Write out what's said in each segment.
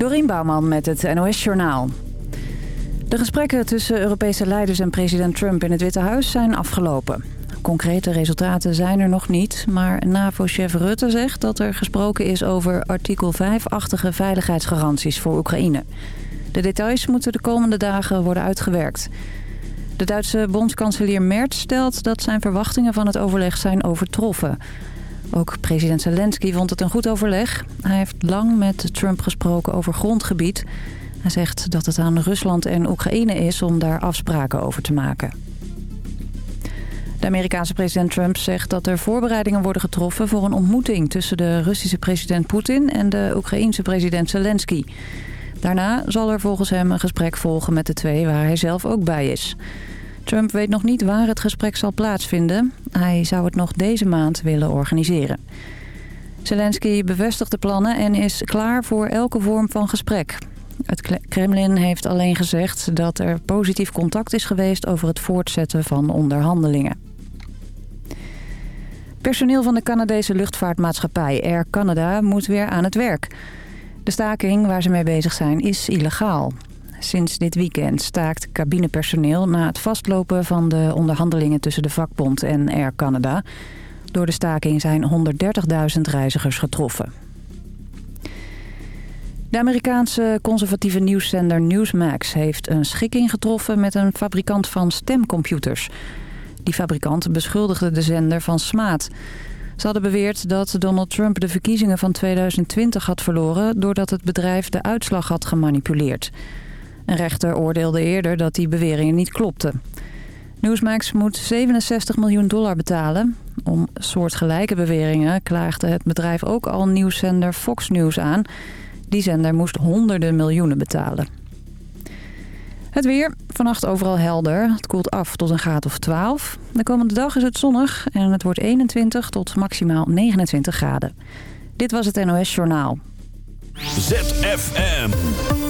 Dorien Bouwman met het NOS Journaal. De gesprekken tussen Europese leiders en president Trump in het Witte Huis zijn afgelopen. Concrete resultaten zijn er nog niet, maar NAVO-chef Rutte zegt dat er gesproken is over artikel 5-achtige veiligheidsgaranties voor Oekraïne. De details moeten de komende dagen worden uitgewerkt. De Duitse bondskanselier Merz stelt dat zijn verwachtingen van het overleg zijn overtroffen. Ook president Zelensky vond het een goed overleg. Hij heeft lang met Trump gesproken over grondgebied. Hij zegt dat het aan Rusland en Oekraïne is om daar afspraken over te maken. De Amerikaanse president Trump zegt dat er voorbereidingen worden getroffen... voor een ontmoeting tussen de Russische president Poetin en de Oekraïense president Zelensky. Daarna zal er volgens hem een gesprek volgen met de twee waar hij zelf ook bij is. Trump weet nog niet waar het gesprek zal plaatsvinden. Hij zou het nog deze maand willen organiseren. Zelensky bevestigt de plannen en is klaar voor elke vorm van gesprek. Het Kremlin heeft alleen gezegd dat er positief contact is geweest over het voortzetten van onderhandelingen. Personeel van de Canadese luchtvaartmaatschappij Air Canada moet weer aan het werk. De staking waar ze mee bezig zijn is illegaal. Sinds dit weekend staakt cabinepersoneel na het vastlopen van de onderhandelingen tussen de vakbond en Air Canada. Door de staking zijn 130.000 reizigers getroffen. De Amerikaanse conservatieve nieuwszender Newsmax heeft een schikking getroffen met een fabrikant van stemcomputers. Die fabrikant beschuldigde de zender van smaad. Ze hadden beweerd dat Donald Trump de verkiezingen van 2020 had verloren... doordat het bedrijf de uitslag had gemanipuleerd. Een rechter oordeelde eerder dat die beweringen niet klopten. Newsmax moet 67 miljoen dollar betalen. Om soortgelijke beweringen klaagde het bedrijf ook al nieuwszender Fox News aan. Die zender moest honderden miljoenen betalen. Het weer, vannacht overal helder. Het koelt af tot een graad of 12. De komende dag is het zonnig en het wordt 21 tot maximaal 29 graden. Dit was het NOS Journaal. ZFM.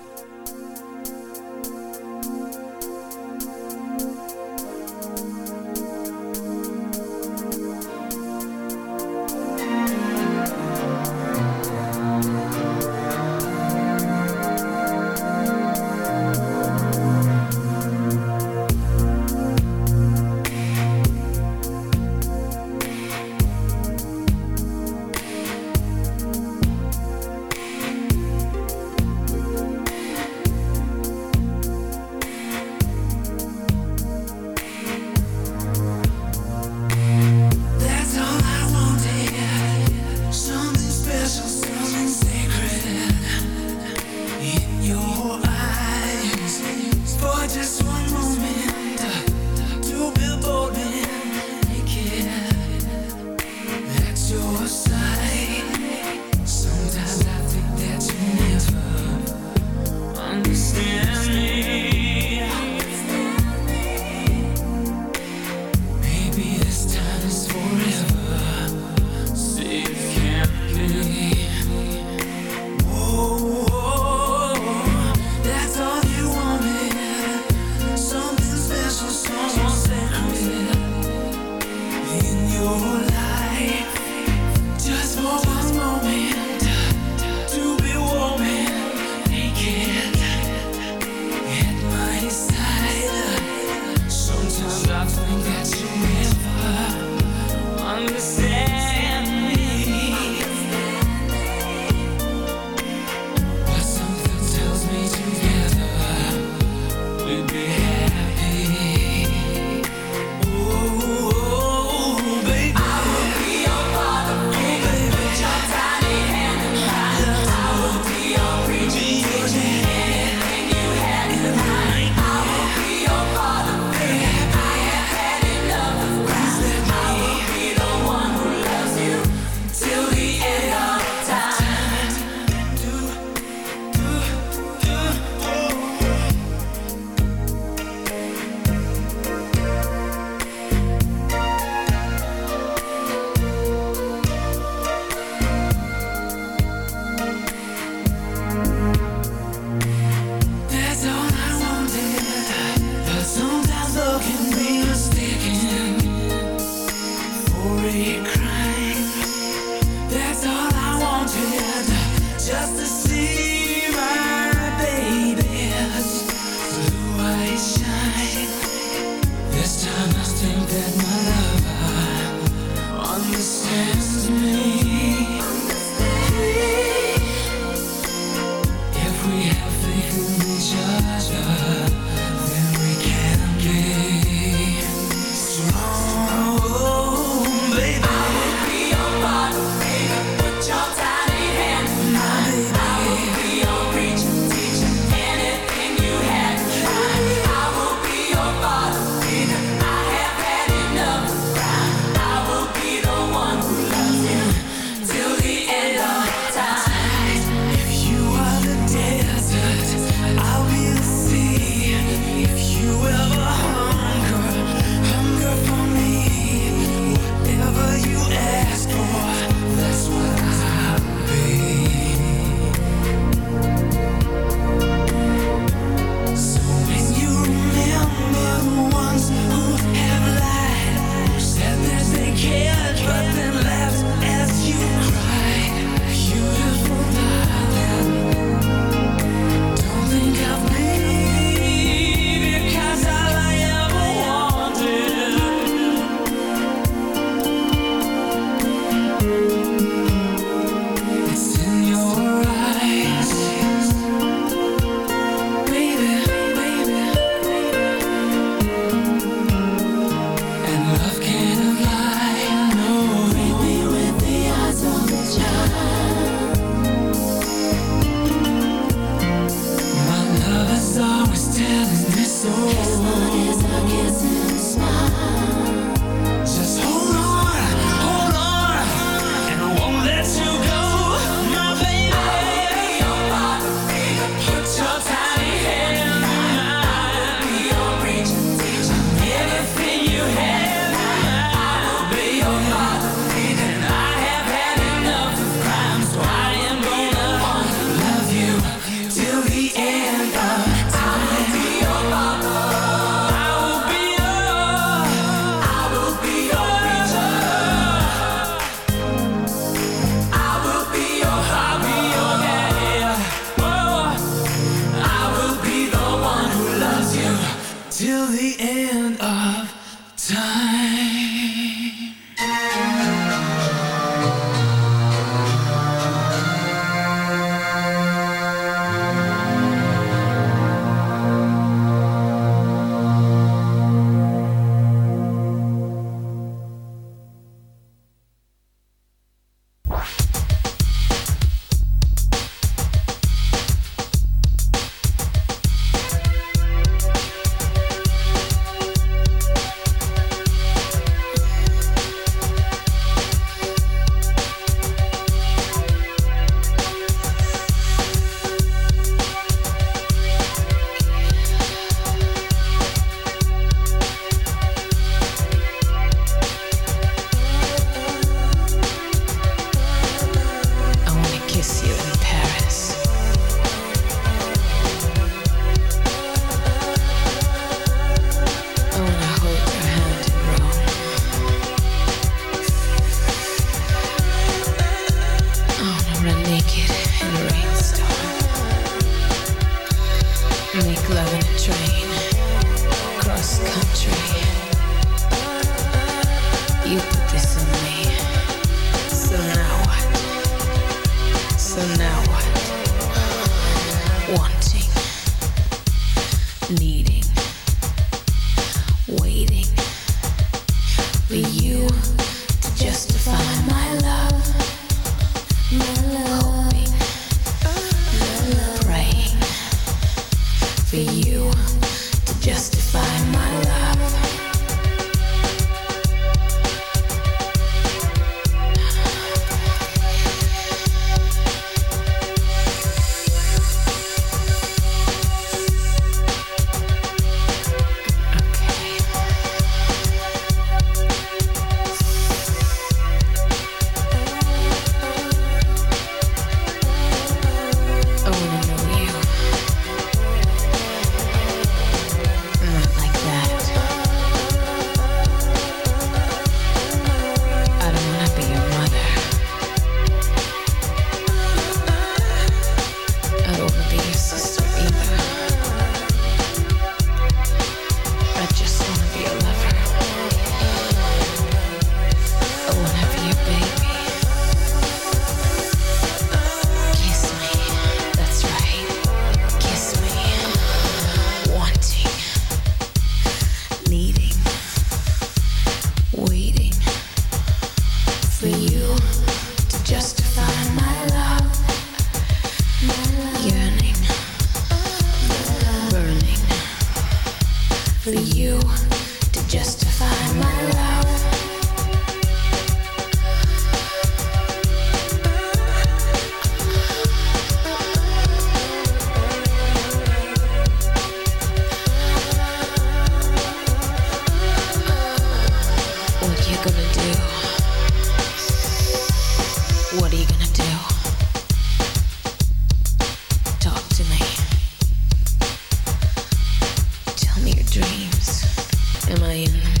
am I in?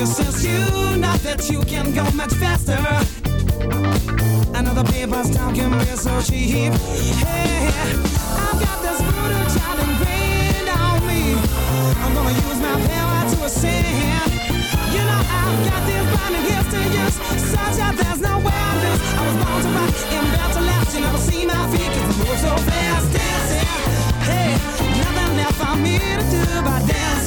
She says you know that you can go much faster. The papers talking real so cheap. Hey, I've got this voodoo child ingrained on me. I'm gonna use my power to ascend. You know I've got these blinding gifts to use, such that there's no way I lose. I was born to rock and built to last. You never see my feet 'cause I move so fast, dancing. Hey, nothing left for me to do but dance.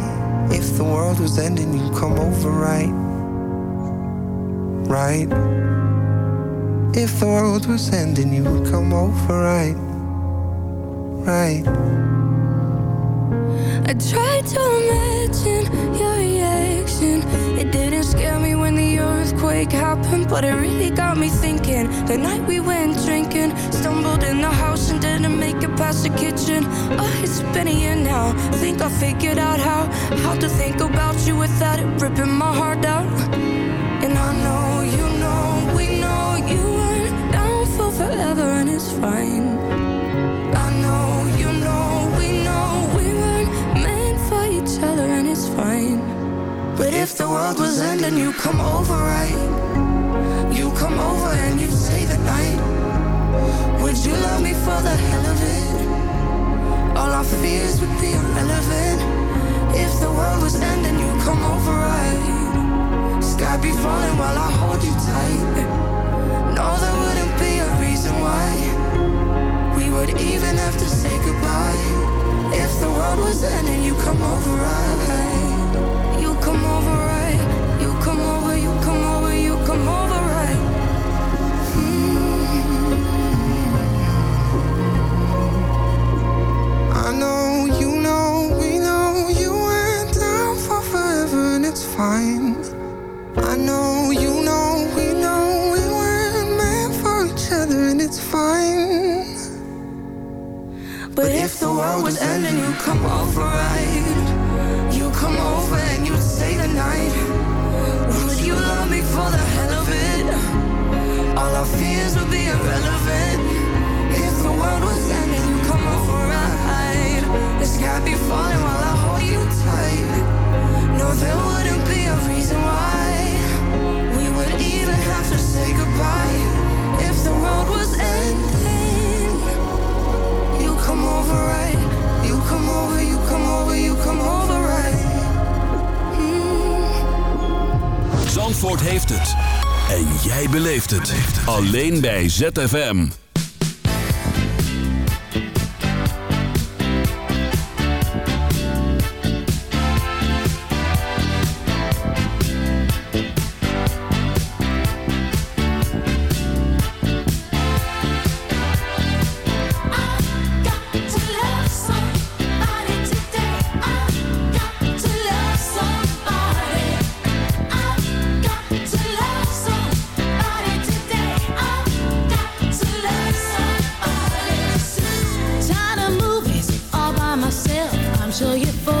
If the world was ending, you'd come over, right? Right? If the world was ending, you would come over, right? Right? I tried to imagine your reaction. It didn't scare me when the earthquake happened, but it really got me thinking. The night we went drinking, stumbled in the house and to make it past the kitchen. Oh, it's been a year now. Think I figured out how how to think about you without it ripping my heart out. And I know you know we know you weren't down for forever, and it's fine. I know you know we know we weren't meant for each other, and it's fine. But if the world was ending, you come over right. You come over and you stay the night. Would you love me for the hell of it? All our fears would be irrelevant. If the world was ending, you'd come over right. Sky be falling while I hold you tight. alleen bij ZFM. show you for